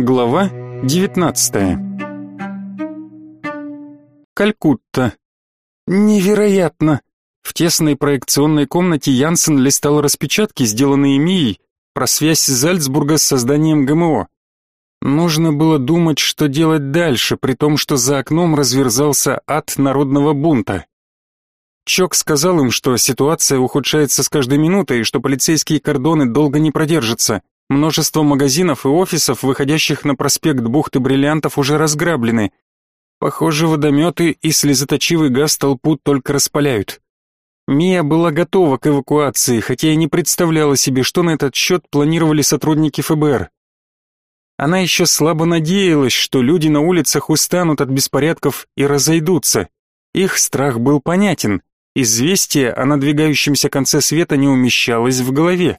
Глава 19. Калькутта. Невероятно. В тесной проекционной комнате Янсен листал распечатки, сделанные Мией, про связь Зальцбурга с созданием ГМО. Нужно было думать, что делать дальше, при том, что за окном разверзался ад народного бунта. Чок сказал им, что ситуация ухудшается с каждой минутой и что полицейские кордоны долго не продержатся. Множество магазинов и офисов, выходящих на проспект Бухты Бриллиантов, уже разграблены. Похоже, водометы и слезоточивый газ толпу только распаляют. Мия была готова к эвакуации, хотя и не представляла себе, что на этот счет планировали сотрудники ФБР. Она еще слабо надеялась, что люди на улицах устанут от беспорядков и разойдутся. Их страх был понятен. Известие о надвигающемся конце света не умещалось в голове.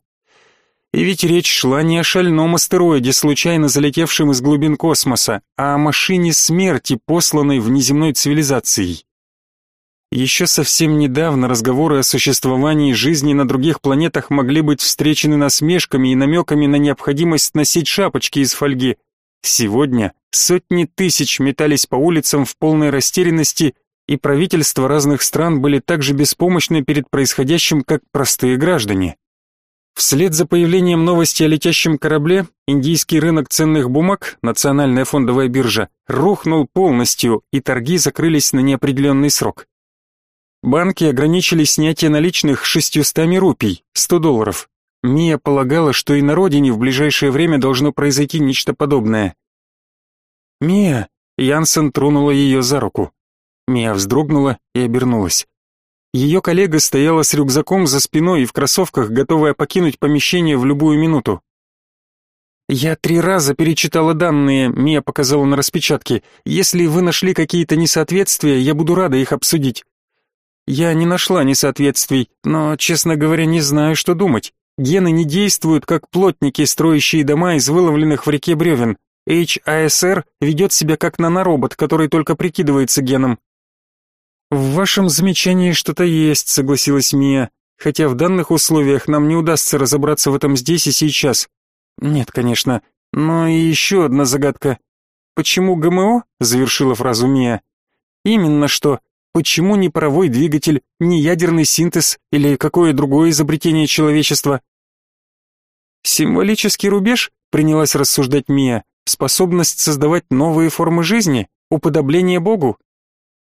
И ведь речь шла не о шальном астероиде, случайно залетевшем из глубин космоса, а о машине смерти, посланной внеземной цивилизацией. Еще совсем недавно разговоры о существовании жизни на других планетах могли быть встречены насмешками и намеками на необходимость носить шапочки из фольги. Сегодня сотни тысяч метались по улицам в полной растерянности, и правительства разных стран были так же беспомощны перед происходящим, как простые граждане. Вслед за появлением новости о летящем корабле, индийский рынок ценных бумаг, национальная фондовая биржа, рухнул полностью, и торги закрылись на неопределенный срок. Банки ограничили снятие наличных 600 рупий, 100 долларов. Мия полагала, что и на родине в ближайшее время должно произойти нечто подобное. «Мия!» — Янсен тронула ее за руку. Мия вздрогнула и обернулась. Ее коллега стояла с рюкзаком за спиной и в кроссовках, готовая покинуть помещение в любую минуту. «Я три раза перечитала данные», — Мия показала на распечатке. «Если вы нашли какие-то несоответствия, я буду рада их обсудить». «Я не нашла несоответствий, но, честно говоря, не знаю, что думать. Гены не действуют, как плотники, строящие дома из выловленных в реке бревен. HASR ведет себя как наноробот, который только прикидывается геном. «В вашем замечании что-то есть», — согласилась Мия, «хотя в данных условиях нам не удастся разобраться в этом здесь и сейчас». «Нет, конечно. Но и еще одна загадка. Почему ГМО?» — завершила фразу Мия. «Именно что. Почему не паровой двигатель, не ядерный синтез или какое другое изобретение человечества?» «Символический рубеж?» — принялась рассуждать Мия. «Способность создавать новые формы жизни? Уподобление Богу?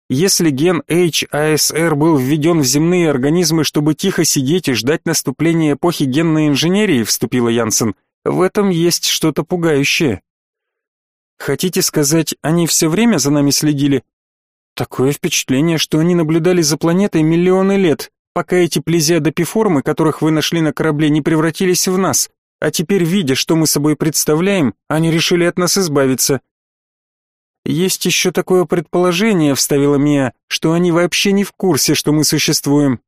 Если ген HASR был введен в земные организмы, чтобы тихо сидеть и ждать наступления эпохи генной инженерии, вступила Янсен, в этом есть что-то пугающее. Хотите сказать, они все время за нами следили? Такое впечатление, что они наблюдали за планетой миллионы лет, пока эти плезиодопиформы, которых вы нашли на корабле, не превратились в нас. А теперь, видя, что мы собой представляем, они решили от нас избавиться. «Есть еще такое предположение», — вставила Мия, «что они вообще не в курсе, что мы существуем».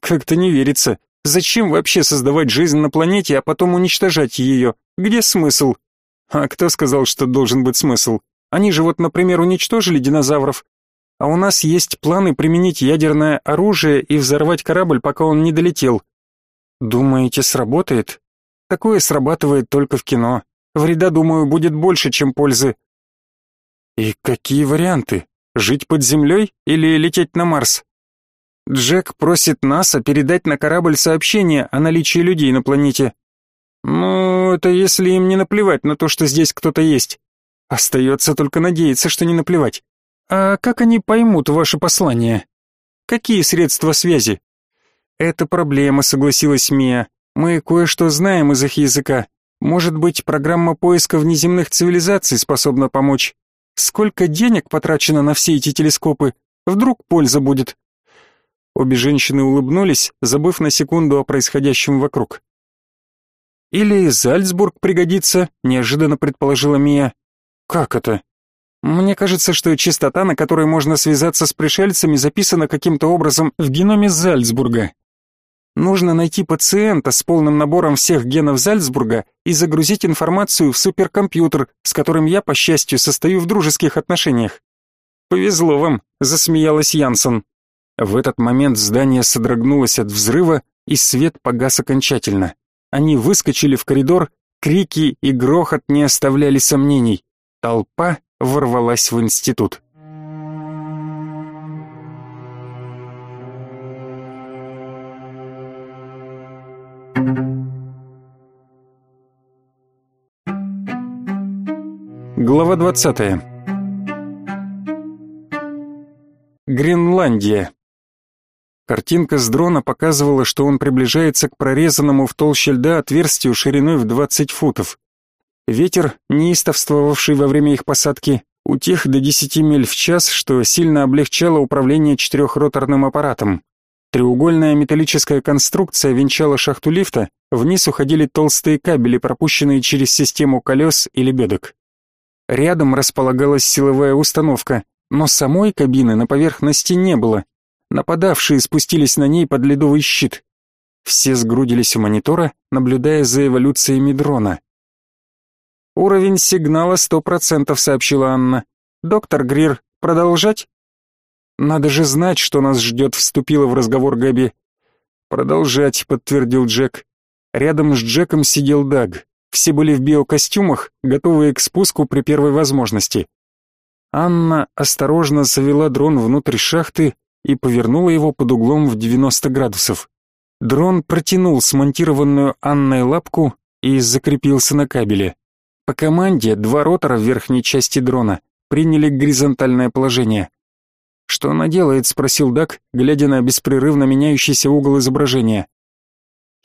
«Как-то не верится. Зачем вообще создавать жизнь на планете, а потом уничтожать ее? Где смысл?» «А кто сказал, что должен быть смысл? Они же вот, например, уничтожили динозавров. А у нас есть планы применить ядерное оружие и взорвать корабль, пока он не долетел. Думаете, сработает? Такое срабатывает только в кино. Вреда, думаю, будет больше, чем пользы. И какие варианты? Жить под землей или лететь на Марс? Джек просит НАСА передать на корабль сообщение о наличии людей на планете. Ну, это если им не наплевать на то, что здесь кто-то есть. Остается только надеяться, что не наплевать. А как они поймут ваше послание? Какие средства связи? Это проблема, согласилась Мия. Мы кое-что знаем из их языка. Может быть, программа поиска внеземных цивилизаций способна помочь. Сколько денег потрачено на все эти телескопы? Вдруг польза будет?» Обе женщины улыбнулись, забыв на секунду о происходящем вокруг. «Или Зальцбург пригодится», — неожиданно предположила Мия. «Как это?» «Мне кажется, что частота, на которой можно связаться с пришельцами, записана каким-то образом в геноме Зальцбурга. Нужно найти пациента с полным набором всех генов Зальцбурга и загрузить информацию в суперкомпьютер, с которым я, по счастью, состою в дружеских отношениях. Повезло вам, засмеялась Янсен. В этот момент здание содрогнулось от взрыва, и свет погас окончательно. Они выскочили в коридор Крики и грохот не оставляли сомнений. Толпа ворвалась в институт. Глава 20. Гренландия. Картинка с дрона показывала, что он приближается к прорезанному в толще льда отверстию шириной в 20 футов. Ветер, неистовствовавший во время их посадки, утих до 10 миль в час, что сильно облегчало управление четырехроторным аппаратом. Треугольная металлическая конструкция венчала шахту лифта, вниз уходили толстые кабели, пропущенные через систему колес и лебедок. Рядом располагалась силовая установка, но самой кабины на поверхности не было. Нападавшие спустились на ней под ледовый щит. Все сгрудились у монитора, наблюдая за эволюциями дрона. «Уровень сигнала сто процентов», — сообщила Анна. «Доктор Грир, продолжать?» «Надо же знать, что нас ждет», — вступила в разговор Габи. «Продолжать», — подтвердил Джек. Рядом с Джеком сидел Даг. Все были в биокостюмах, готовые к спуску при первой возможности. Анна осторожно завела дрон внутрь шахты и повернула его под углом в 90 градусов. Дрон протянул смонтированную Анной лапку и закрепился на кабеле. По команде два ротора в верхней части дрона приняли горизонтальное положение. «Что она делает?» — спросил Дак, глядя на беспрерывно меняющийся угол изображения.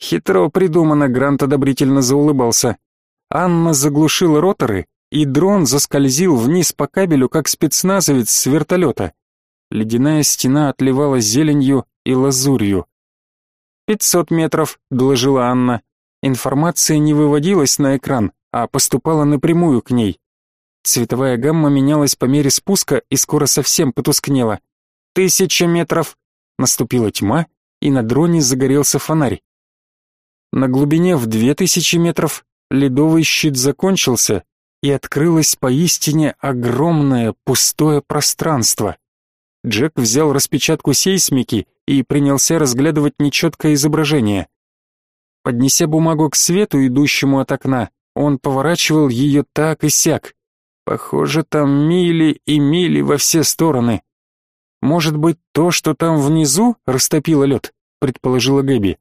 Хитро придумано, Грант одобрительно заулыбался. Анна заглушила роторы, и дрон заскользил вниз по кабелю, как спецназовец с вертолета. Ледяная стена отливала зеленью и лазурью. «Пятьсот метров», — доложила Анна. Информация не выводилась на экран, а поступала напрямую к ней. Цветовая гамма менялась по мере спуска и скоро совсем потускнела. «Тысяча метров!» Наступила тьма, и на дроне загорелся фонарь. На глубине в две тысячи метров ледовый щит закончился, и открылось поистине огромное пустое пространство. Джек взял распечатку сейсмики и принялся разглядывать нечеткое изображение. Поднеся бумагу к свету, идущему от окна, он поворачивал ее так и сяк. Похоже, там мили и мили во все стороны. Может быть, то, что там внизу, растопило лед, предположила Гэби.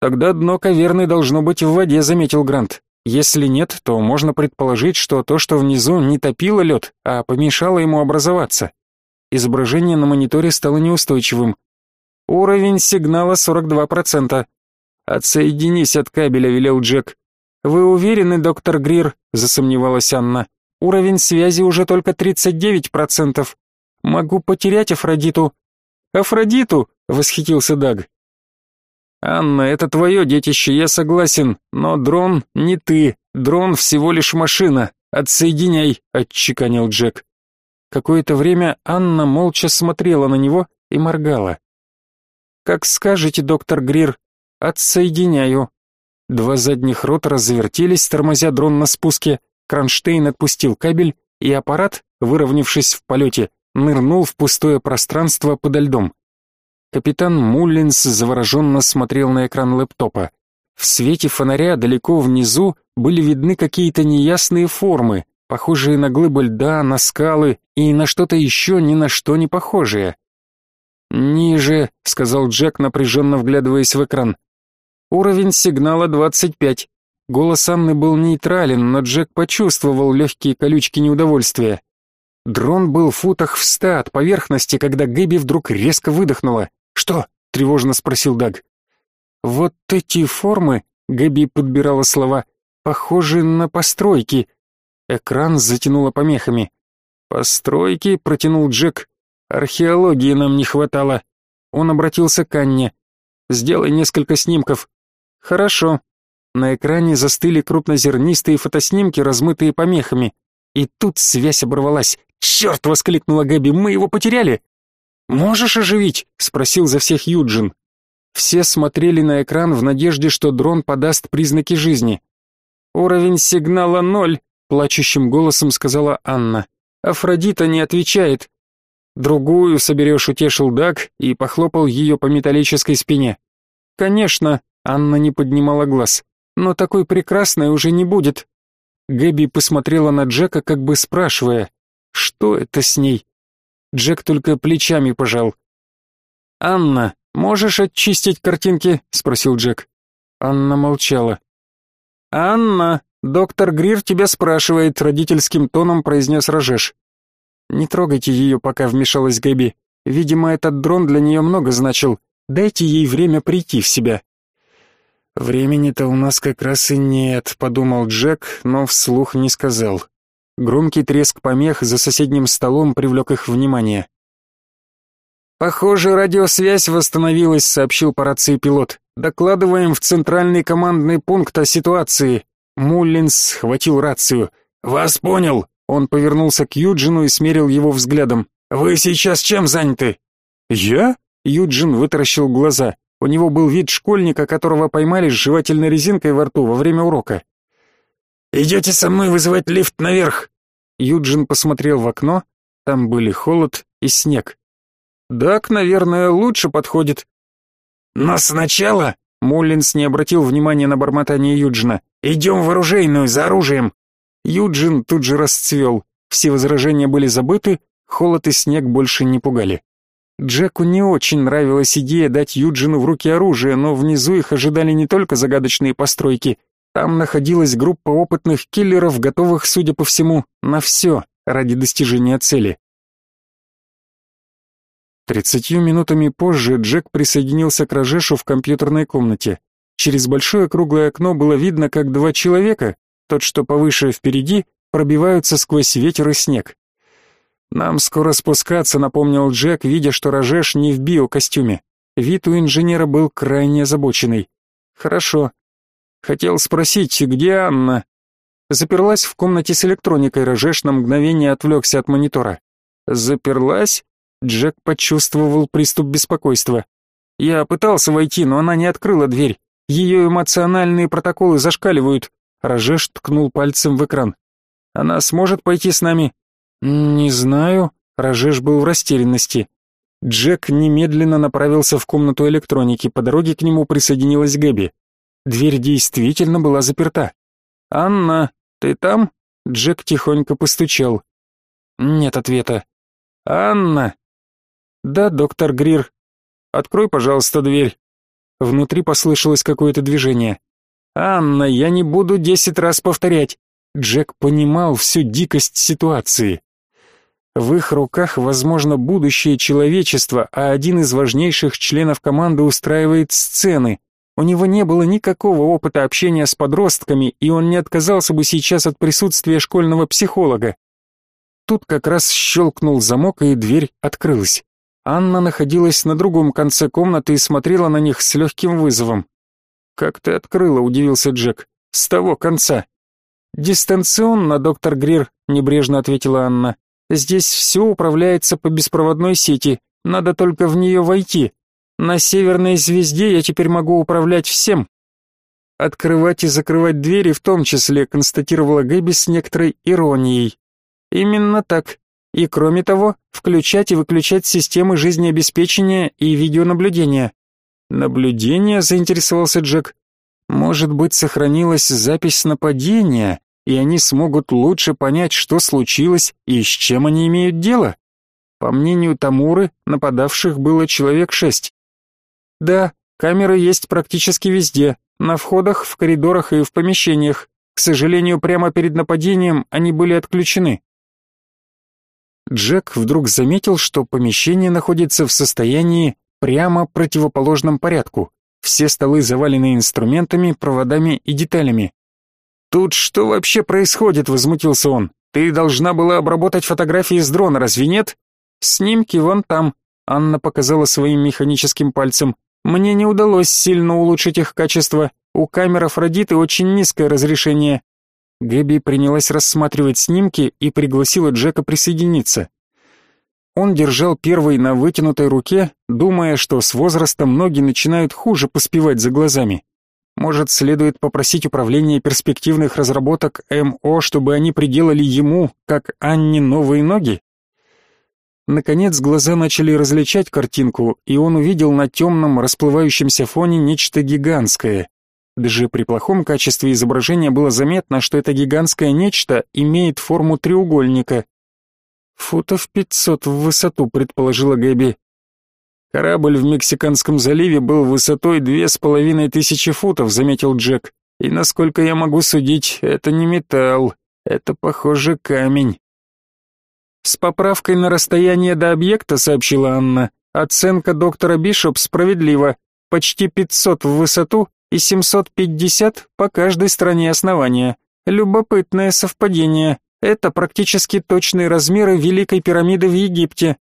Тогда дно каверны должно быть в воде, заметил Грант. Если нет, то можно предположить, что то, что внизу, не топило лед, а помешало ему образоваться. Изображение на мониторе стало неустойчивым. Уровень сигнала 42%. Отсоединись от кабеля, велел Джек. Вы уверены, доктор Грир? засомневалась Анна. Уровень связи уже только 39%. Могу потерять Афродиту. Афродиту, восхитился Даг. «Анна, это твое детище, я согласен, но дрон не ты, дрон всего лишь машина, отсоединяй», — отчеканил Джек. Какое-то время Анна молча смотрела на него и моргала. «Как скажете, доктор Грир, отсоединяю». Два задних ротора завертелись, тормозя дрон на спуске, Кронштейн отпустил кабель, и аппарат, выровнявшись в полете, нырнул в пустое пространство подо льдом. Капитан Муллинс завороженно смотрел на экран лэптопа. В свете фонаря далеко внизу были видны какие-то неясные формы, похожие на глыбы льда, на скалы и на что-то еще ни на что не похожее. «Ниже», — сказал Джек, напряженно вглядываясь в экран. «Уровень сигнала 25». Голос Анны был нейтрален, но Джек почувствовал легкие колючки неудовольствия. Дрон был в футах в ста от поверхности, когда Гэби вдруг резко выдохнула. «Что?» — тревожно спросил Даг. «Вот эти формы», — Гэби подбирала слова, — «похожи на постройки». Экран затянуло помехами. «Постройки?» — протянул Джек. «Археологии нам не хватало». Он обратился к Анне. «Сделай несколько снимков». «Хорошо». На экране застыли крупнозернистые фотоснимки, размытые помехами. И тут связь оборвалась. «Черт!» — воскликнула Гэби. «Мы его потеряли!» «Можешь оживить?» — спросил за всех Юджин. Все смотрели на экран в надежде, что дрон подаст признаки жизни. «Уровень сигнала ноль», — плачущим голосом сказала Анна. «Афродита не отвечает». «Другую соберешь», — утешил Даг и похлопал ее по металлической спине. «Конечно», — Анна не поднимала глаз. но такой прекрасной уже не будет. Гэби посмотрела на Джека, как бы спрашивая, что это с ней. Джек только плечами пожал. «Анна, можешь очистить картинки?» — спросил Джек. Анна молчала. «Анна, доктор Грир тебя спрашивает», — родительским тоном произнес Рожеш. «Не трогайте ее, пока вмешалась Гэби. Видимо, этот дрон для нее много значил. Дайте ей время прийти в себя». «Времени-то у нас как раз и нет», — подумал Джек, но вслух не сказал. Громкий треск помех за соседним столом привлек их внимание. «Похоже, радиосвязь восстановилась», — сообщил по рации пилот. «Докладываем в центральный командный пункт о ситуации». Муллинс схватил рацию. «Вас понял!» Он повернулся к Юджину и смерил его взглядом. «Вы сейчас чем заняты?» «Я?» Юджин вытаращил глаза. У него был вид школьника, которого поймали с жевательной резинкой во рту во время урока. «Идете со мной вызывать лифт наверх?» Юджин посмотрел в окно. Там были холод и снег. «Так, наверное, лучше подходит». «Но сначала...» Моллинс не обратил внимания на бормотание Юджина. «Идем в оружейную, за оружием!» Юджин тут же расцвел. Все возражения были забыты, холод и снег больше не пугали. Джеку не очень нравилась идея дать Юджину в руки оружие, но внизу их ожидали не только загадочные постройки. Там находилась группа опытных киллеров, готовых, судя по всему, на все ради достижения цели. Тридцатью минутами позже Джек присоединился к Рожешу в компьютерной комнате. Через большое круглое окно было видно, как два человека, тот, что повыше впереди, пробиваются сквозь ветер и снег. «Нам скоро спускаться», — напомнил Джек, видя, что Рожеш не в биокостюме. Вид у инженера был крайне озабоченный. «Хорошо. Хотел спросить, где Анна?» Заперлась в комнате с электроникой, Рожеш на мгновение отвлекся от монитора. «Заперлась?» Джек почувствовал приступ беспокойства. Я пытался войти, но она не открыла дверь. Ее эмоциональные протоколы зашкаливают. Рожеш ткнул пальцем в экран. Она сможет пойти с нами? Не знаю. Рожеш был в растерянности. Джек немедленно направился в комнату электроники. По дороге к нему присоединилась Гэби. Дверь действительно была заперта. «Анна, ты там?» Джек тихонько постучал. Нет ответа. «Анна!» «Да, доктор Грир. Открой, пожалуйста, дверь». Внутри послышалось какое-то движение. «Анна, я не буду десять раз повторять». Джек понимал всю дикость ситуации. В их руках, возможно, будущее человечества, а один из важнейших членов команды устраивает сцены. У него не было никакого опыта общения с подростками, и он не отказался бы сейчас от присутствия школьного психолога. Тут как раз щелкнул замок, и дверь открылась. Анна находилась на другом конце комнаты и смотрела на них с легким вызовом. «Как ты открыла?» — удивился Джек. «С того конца». «Дистанционно, доктор Грир», — небрежно ответила Анна. «Здесь все управляется по беспроводной сети, надо только в нее войти. На северной звезде я теперь могу управлять всем». «Открывать и закрывать двери в том числе», — констатировала Гэби с некоторой иронией. «Именно так. И кроме того, включать и выключать системы жизнеобеспечения и видеонаблюдения. Наблюдение, заинтересовался Джек. Может быть, сохранилась запись нападения, и они смогут лучше понять, что случилось и с чем они имеют дело? По мнению Тамуры, нападавших было человек шесть. Да, камеры есть практически везде, на входах, в коридорах и в помещениях. К сожалению, прямо перед нападением они были отключены. Джек вдруг заметил, что помещение находится в состоянии прямо противоположном порядку. Все столы завалены инструментами, проводами и деталями. «Тут что вообще происходит?» — возмутился он. «Ты должна была обработать фотографии с дрона, разве нет?» «Снимки вон там», — Анна показала своим механическим пальцем. «Мне не удалось сильно улучшить их качество. У камер Афродиты очень низкое разрешение. Гэби принялась рассматривать снимки и пригласила Джека присоединиться. Он держал первый на вытянутой руке, думая, что с возрастом ноги начинают хуже поспевать за глазами. Может, следует попросить управление перспективных разработок МО, чтобы они приделали ему, как Анне, новые ноги? Наконец глаза начали различать картинку, и он увидел на темном расплывающемся фоне нечто гигантское. Даже при плохом качестве изображения было заметно, что это гигантское нечто имеет форму треугольника. «Футов пятьсот в высоту», — предположила Гэби. «Корабль в Мексиканском заливе был высотой две с половиной тысячи футов», — заметил Джек. «И, насколько я могу судить, это не металл, это, похоже, камень». «С поправкой на расстояние до объекта», — сообщила Анна, — «оценка доктора Бишоп справедлива. Почти 500 в высоту и 750 по каждой стороне основания. Любопытное совпадение. Это практически точные размеры Великой пирамиды в Египте.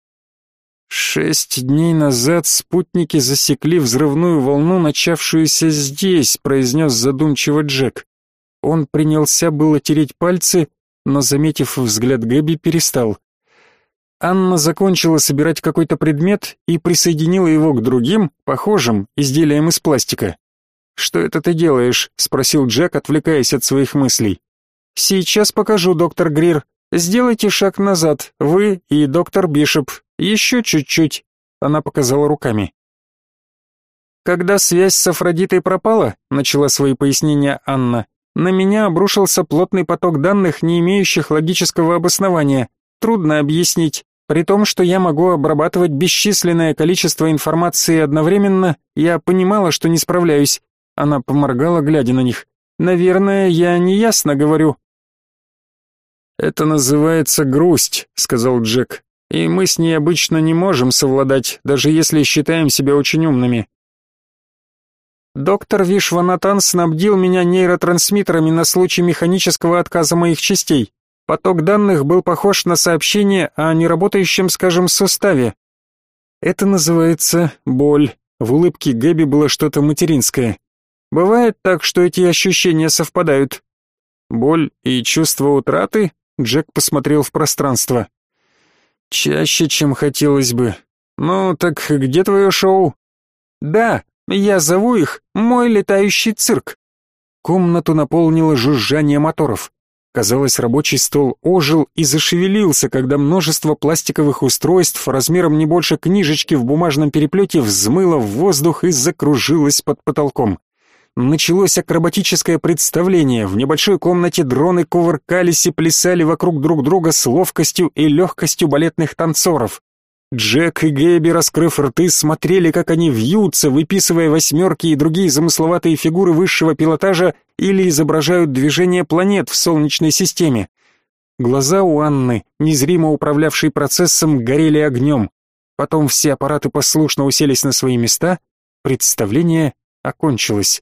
Шесть дней назад спутники засекли взрывную волну, начавшуюся здесь, произнес задумчиво Джек. Он принялся было тереть пальцы, но, заметив взгляд Гэби, перестал. Анна закончила собирать какой-то предмет и присоединила его к другим, похожим, изделиям из пластика. «Что это ты делаешь?» — спросил Джек, отвлекаясь от своих мыслей. «Сейчас покажу, доктор Грир. Сделайте шаг назад, вы и доктор Бишоп. Еще чуть-чуть». Она показала руками. «Когда связь с Афродитой пропала», — начала свои пояснения Анна, «на меня обрушился плотный поток данных, не имеющих логического обоснования. Трудно объяснить. При том, что я могу обрабатывать бесчисленное количество информации одновременно, я понимала, что не справляюсь. Она поморгала, глядя на них. Наверное, я неясно говорю. Это называется грусть, сказал Джек. И мы с ней обычно не можем совладать, даже если считаем себя очень умными. Доктор Вишванатан снабдил меня нейротрансмиттерами на случай механического отказа моих частей. Поток данных был похож на сообщение о неработающем, скажем, суставе. Это называется боль. В улыбке Гэби было что-то материнское. Бывает так, что эти ощущения совпадают. Боль и чувство утраты? Джек посмотрел в пространство. Чаще, чем хотелось бы. Ну, так где твое шоу? Да, я зову их «Мой летающий цирк». Комнату наполнило жужжание моторов. Казалось, рабочий стол ожил и зашевелился, когда множество пластиковых устройств размером не больше книжечки в бумажном переплете взмыло в воздух и закружилось под потолком началось акробатическое представление. В небольшой комнате дроны кувыркались и плясали вокруг друг друга с ловкостью и легкостью балетных танцоров. Джек и Гэби, раскрыв рты, смотрели, как они вьются, выписывая восьмерки и другие замысловатые фигуры высшего пилотажа или изображают движение планет в Солнечной системе. Глаза у Анны, незримо управлявшей процессом, горели огнем. Потом все аппараты послушно уселись на свои места, представление окончилось.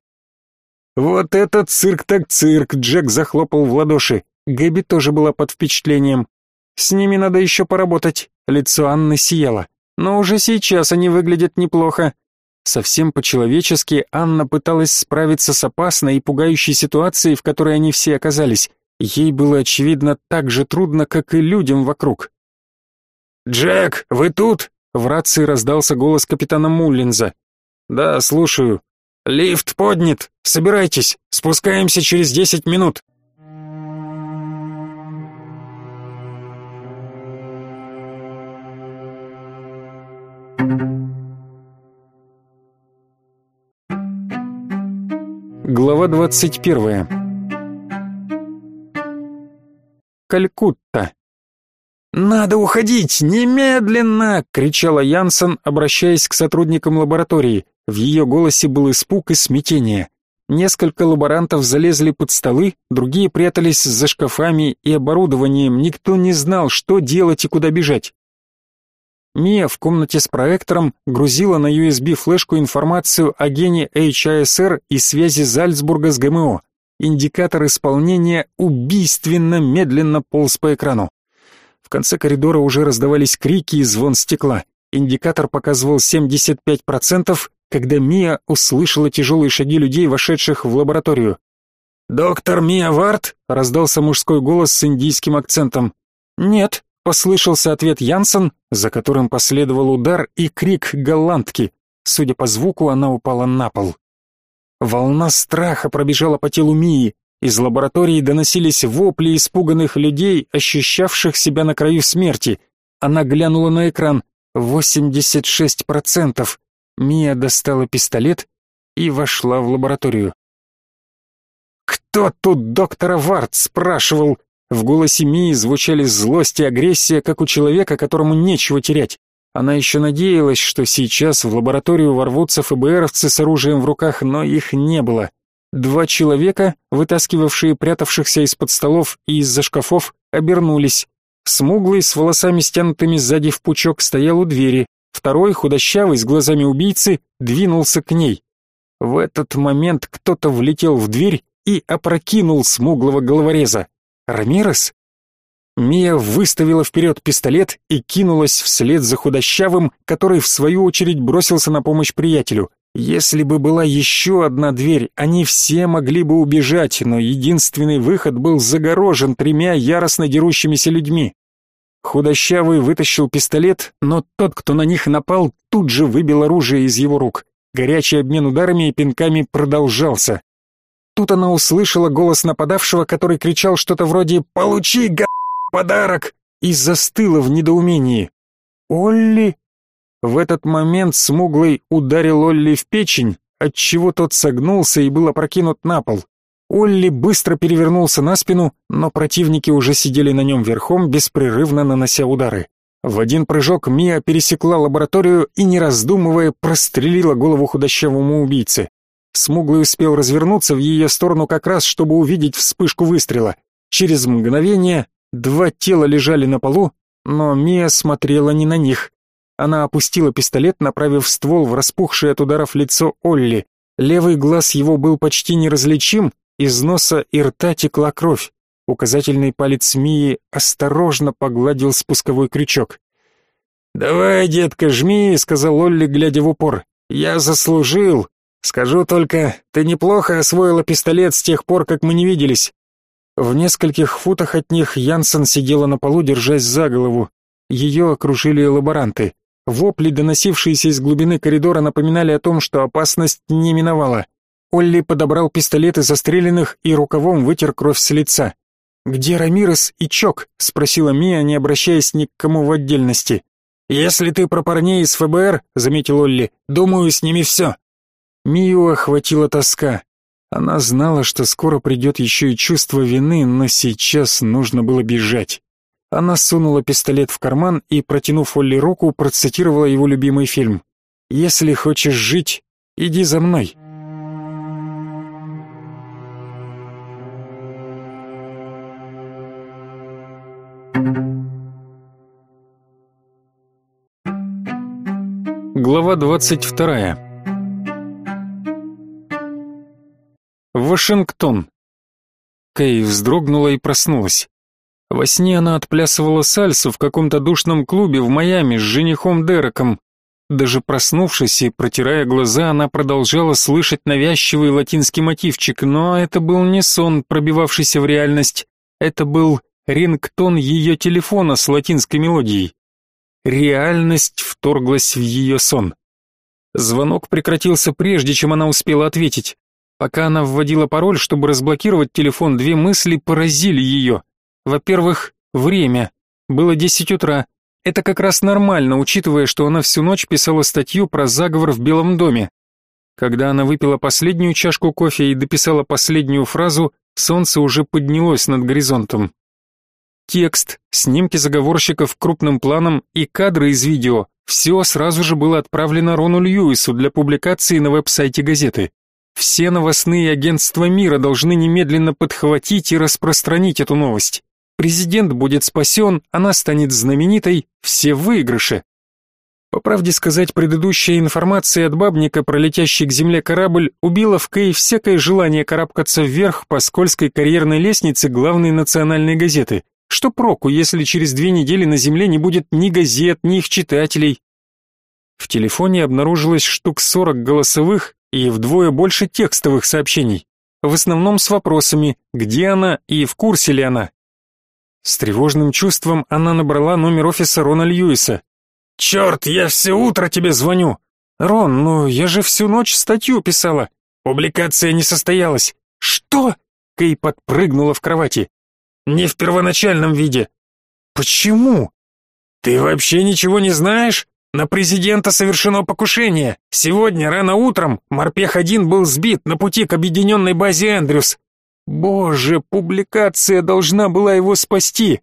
«Вот этот цирк так цирк!» — Джек захлопал в ладоши. Гэби тоже была под впечатлением. «С ними надо еще поработать». Лицо Анны сияло. «Но уже сейчас они выглядят неплохо». Совсем по-человечески Анна пыталась справиться с опасной и пугающей ситуацией, в которой они все оказались. Ей было, очевидно, так же трудно, как и людям вокруг. «Джек, вы тут?» — в рации раздался голос капитана Муллинза. «Да, слушаю». «Лифт поднят! Собирайтесь! Спускаемся через десять минут!» Глава двадцать первая Калькутта «Надо уходить! Немедленно!» — кричала Янсен, обращаясь к сотрудникам лаборатории. В ее голосе был испуг и смятение. Несколько лаборантов залезли под столы, другие прятались за шкафами и оборудованием, никто не знал, что делать и куда бежать. Мия в комнате с проектором грузила на USB-флешку информацию о гене HISR и связи Зальцбурга с ГМО. Индикатор исполнения убийственно медленно полз по экрану. В конце коридора уже раздавались крики и звон стекла. Индикатор показывал 75%, когда Мия услышала тяжелые шаги людей, вошедших в лабораторию. «Доктор Мия Варт?» — раздался мужской голос с индийским акцентом. «Нет», — послышался ответ Янсен, за которым последовал удар и крик голландки. Судя по звуку, она упала на пол. Волна страха пробежала по телу Мии. Из лаборатории доносились вопли испуганных людей, ощущавших себя на краю смерти. Она глянула на экран. 86%. Мия достала пистолет и вошла в лабораторию. «Кто тут доктора Варт?» — спрашивал. В голосе Мии звучали злость и агрессия, как у человека, которому нечего терять. Она еще надеялась, что сейчас в лабораторию ворвутся ФБРовцы с оружием в руках, но их не было. Два человека, вытаскивавшие прятавшихся из-под столов и из-за шкафов, обернулись. Смуглый, с волосами стянутыми сзади в пучок, стоял у двери. Второй, худощавый, с глазами убийцы, двинулся к ней. В этот момент кто-то влетел в дверь и опрокинул смуглого головореза. Рамирес? Мия выставила вперед пистолет и кинулась вслед за худощавым, который в свою очередь бросился на помощь приятелю. Если бы была еще одна дверь, они все могли бы убежать, но единственный выход был загорожен тремя яростно дерущимися людьми. Худощавый вытащил пистолет, но тот, кто на них напал, тут же выбил оружие из его рук. Горячий обмен ударами и пинками продолжался. Тут она услышала голос нападавшего, который кричал что-то вроде «Получи, га подарок!» и застыла в недоумении. «Олли?» В этот момент смуглый ударил Олли в печень, отчего тот согнулся и был опрокинут на пол. Олли быстро перевернулся на спину, но противники уже сидели на нем верхом, беспрерывно нанося удары. В один прыжок Мия пересекла лабораторию и, не раздумывая, прострелила голову худощавому убийце. Смуглый успел развернуться в ее сторону как раз, чтобы увидеть вспышку выстрела. Через мгновение два тела лежали на полу, но Мия смотрела не на них. Она опустила пистолет, направив ствол в распухшее от ударов лицо Олли. Левый глаз его был почти неразличим, из носа и рта текла кровь. Указательный палец Мии осторожно погладил спусковой крючок. «Давай, детка, жми», — сказал Олли, глядя в упор. «Я заслужил. Скажу только, ты неплохо освоила пистолет с тех пор, как мы не виделись». В нескольких футах от них Янсен сидела на полу, держась за голову. Ее окружили лаборанты. Вопли, доносившиеся из глубины коридора, напоминали о том, что опасность не миновала. Олли подобрал пистолеты застреленных и рукавом вытер кровь с лица. «Где Рамирес и Чок?» — спросила Мия, не обращаясь ни к кому в отдельности. «Если ты про парней из ФБР», — заметил Олли, — «думаю, с ними все». Мию охватила тоска. Она знала, что скоро придет еще и чувство вины, но сейчас нужно было бежать. Она сунула пистолет в карман и, протянув Олли руку, процитировала его любимый фильм. «Если хочешь жить, иди за мной». Глава 22. Вашингтон. Кей вздрогнула и проснулась. Во сне она отплясывала сальсу в каком-то душном клубе в Майами с женихом Дереком. Даже проснувшись и протирая глаза, она продолжала слышать навязчивый латинский мотивчик, но это был не сон, пробивавшийся в реальность. Это был рингтон ее телефона с латинской мелодией. Реальность вторглась в ее сон. Звонок прекратился прежде, чем она успела ответить. Пока она вводила пароль, чтобы разблокировать телефон, две мысли поразили ее. Во-первых, время. Было десять утра. Это как раз нормально, учитывая, что она всю ночь писала статью про заговор в Белом доме. Когда она выпила последнюю чашку кофе и дописала последнюю фразу, солнце уже поднялось над горизонтом. Текст, снимки заговорщиков крупным планом и кадры из видео – все сразу же было отправлено Рону Льюису для публикации на веб-сайте газеты. Все новостные агентства мира должны немедленно подхватить и распространить эту новость. Президент будет спасен, она станет знаменитой, все выигрыши. По правде сказать, предыдущая информация от бабника про летящий к земле корабль убила в Кей всякое желание карабкаться вверх по скользкой карьерной лестнице главной национальной газеты. Что проку, если через две недели на Земле не будет ни газет, ни их читателей? В телефоне обнаружилось штук сорок голосовых и вдвое больше текстовых сообщений. В основном с вопросами, где она и в курсе ли она. С тревожным чувством она набрала номер офиса Рона Льюиса. «Черт, я все утро тебе звоню!» «Рон, ну я же всю ночь статью писала. Публикация не состоялась». «Что?» Кей подпрыгнула в кровати. Не в первоначальном виде. Почему? Ты вообще ничего не знаешь? На президента совершено покушение. Сегодня рано утром Морпех-1 был сбит на пути к объединенной базе Эндрюс. Боже, публикация должна была его спасти.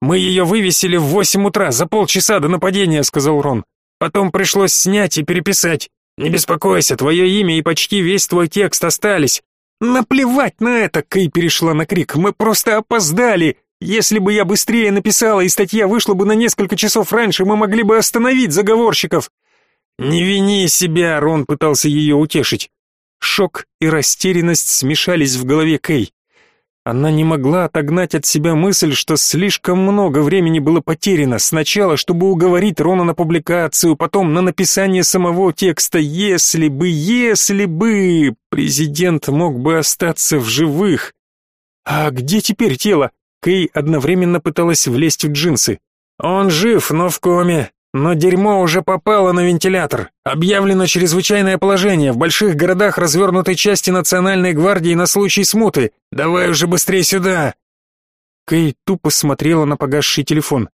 Мы ее вывесили в восемь утра, за полчаса до нападения, сказал Рон. Потом пришлось снять и переписать. Не беспокойся, твое имя и почти весь твой текст остались. Наплевать на это, Кей перешла на крик. Мы просто опоздали. Если бы я быстрее написала и статья вышла бы на несколько часов раньше, мы могли бы остановить заговорщиков. Не вини себя, Рон пытался ее утешить. Шок и растерянность смешались в голове Кей. Она не могла отогнать от себя мысль, что слишком много времени было потеряно. Сначала, чтобы уговорить Рона на публикацию, потом на написание самого текста. Если бы, если бы президент мог бы остаться в живых. А где теперь тело? Кей одновременно пыталась влезть в джинсы. Он жив, но в коме. Но дерьмо уже попало на вентилятор. Объявлено чрезвычайное положение. В больших городах развернуты части национальной гвардии на случай смуты. Давай уже быстрее сюда. Кей тупо смотрела на погасший телефон.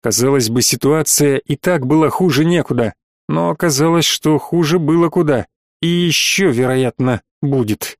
Казалось бы, ситуация и так была хуже некуда, но оказалось, что хуже было куда. И еще, вероятно, будет.